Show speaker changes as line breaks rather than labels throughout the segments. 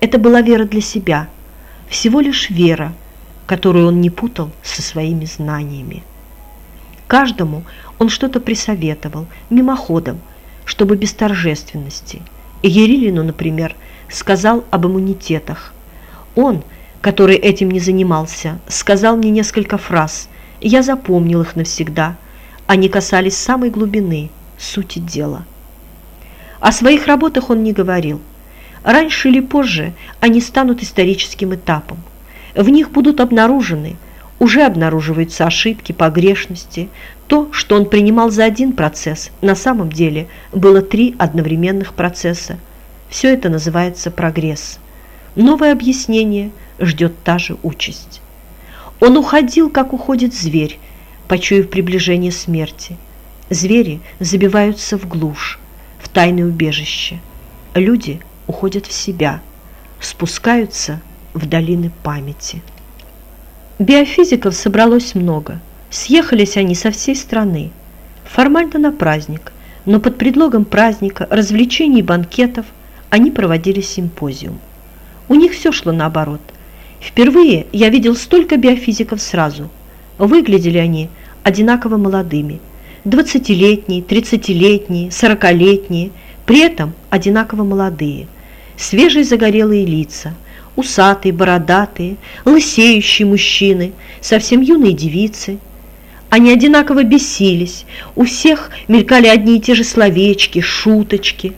Это была вера для себя, всего лишь вера, которую он не путал со своими знаниями. Каждому он что-то присоветовал, мимоходом, чтобы без торжественности. Ерилину, например, сказал об иммунитетах. Он, который этим не занимался, сказал мне несколько фраз, и я запомнил их навсегда. Они касались самой глубины, сути дела. О своих работах он не говорил. Раньше или позже они станут историческим этапом. В них будут обнаружены, уже обнаруживаются ошибки, погрешности. То, что он принимал за один процесс, на самом деле было три одновременных процесса. Все это называется прогресс. Новое объяснение ждет та же участь. Он уходил, как уходит зверь, почуяв приближение смерти. Звери забиваются в глушь, в тайное убежище. Люди уходят в себя, спускаются в долины памяти. Биофизиков собралось много. Съехались они со всей страны. Формально на праздник, но под предлогом праздника, развлечений и банкетов они проводили симпозиум. У них все шло наоборот. Впервые я видел столько биофизиков сразу. Выглядели они одинаково молодыми. Двадцатилетние, тридцатилетние, сорокалетние, при этом одинаково молодые. Свежие загорелые лица, усатые, бородатые, лысеющие мужчины, совсем юные девицы. Они одинаково бесились, у всех мелькали одни и те же словечки, шуточки.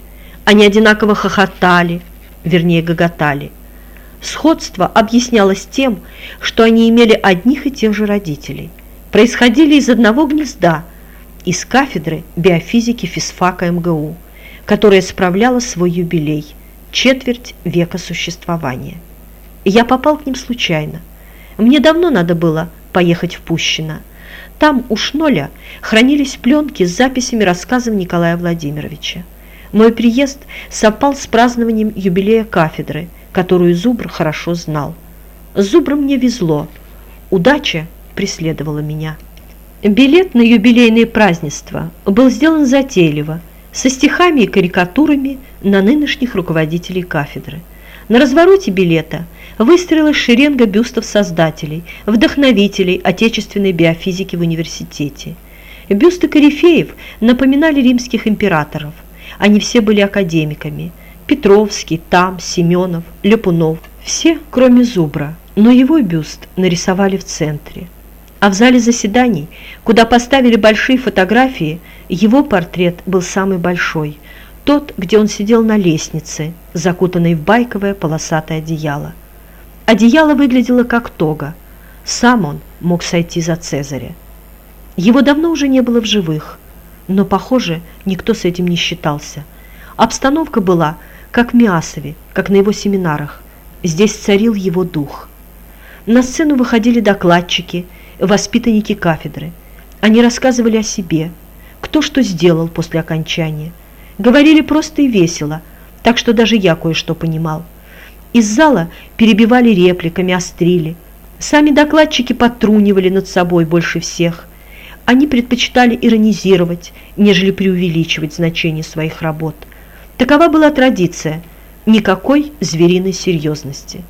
Они одинаково хохотали, вернее гоготали. Сходство объяснялось тем, что они имели одних и тех же родителей, происходили из одного гнезда, из кафедры биофизики физфака МГУ, которая справляла свой юбилей – четверть века существования. Я попал к ним случайно. Мне давно надо было поехать в Пущино. Там у Шноля хранились пленки с записями рассказов Николая Владимировича. Мой приезд совпал с празднованием юбилея кафедры – которую Зубр хорошо знал. С Зубром мне везло. Удача преследовала меня. Билет на юбилейное празднество был сделан затейливо, со стихами и карикатурами на нынешних руководителей кафедры. На развороте билета выстроилась шеренга бюстов создателей, вдохновителей отечественной биофизики в университете. Бюсты корифеев напоминали римских императоров. Они все были академиками – Петровский, Там, Семенов, Ляпунов. Все, кроме Зубра, но его бюст нарисовали в центре. А в зале заседаний, куда поставили большие фотографии, его портрет был самый большой. Тот, где он сидел на лестнице, закутанный в байковое полосатое одеяло. Одеяло выглядело как тога. Сам он мог сойти за Цезаря. Его давно уже не было в живых, но, похоже, никто с этим не считался. Обстановка была – как в Миасове, как на его семинарах. Здесь царил его дух. На сцену выходили докладчики, воспитанники кафедры. Они рассказывали о себе, кто что сделал после окончания. Говорили просто и весело, так что даже я кое-что понимал. Из зала перебивали репликами, острили. Сами докладчики подтрунивали над собой больше всех. Они предпочитали иронизировать, нежели преувеличивать значение своих работ – Такова была традиция, никакой звериной серьезности.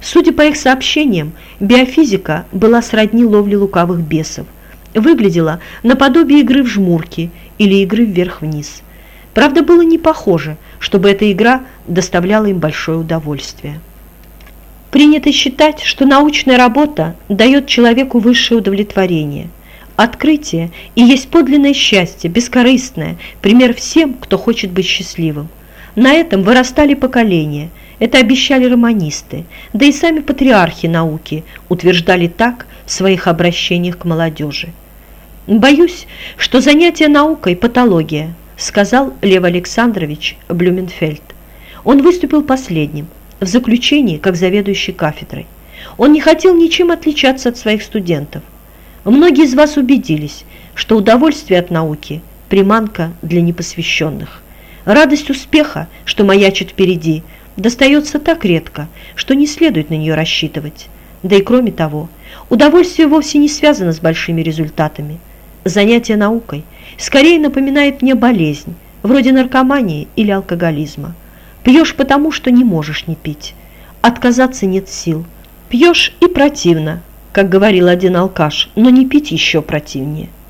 Судя по их сообщениям, биофизика была сродни ловле лукавых бесов, выглядела наподобие игры в жмурки или игры вверх-вниз. Правда, было не похоже, чтобы эта игра доставляла им большое удовольствие. Принято считать, что научная работа дает человеку высшее удовлетворение – Открытие и есть подлинное счастье, бескорыстное, пример всем, кто хочет быть счастливым. На этом вырастали поколения, это обещали романисты, да и сами патриархи науки утверждали так в своих обращениях к молодежи. «Боюсь, что занятие наукой – патология», – сказал Лев Александрович Блюменфельд. Он выступил последним, в заключении, как заведующий кафедрой. Он не хотел ничем отличаться от своих студентов. Многие из вас убедились, что удовольствие от науки – приманка для непосвященных. Радость успеха, что маячит впереди, достается так редко, что не следует на нее рассчитывать. Да и кроме того, удовольствие вовсе не связано с большими результатами. Занятие наукой скорее напоминает мне болезнь, вроде наркомании или алкоголизма. Пьешь потому, что не можешь не пить. отказаться нет сил. Пьешь и противно, как говорил один алкаш, но не пить еще противнее –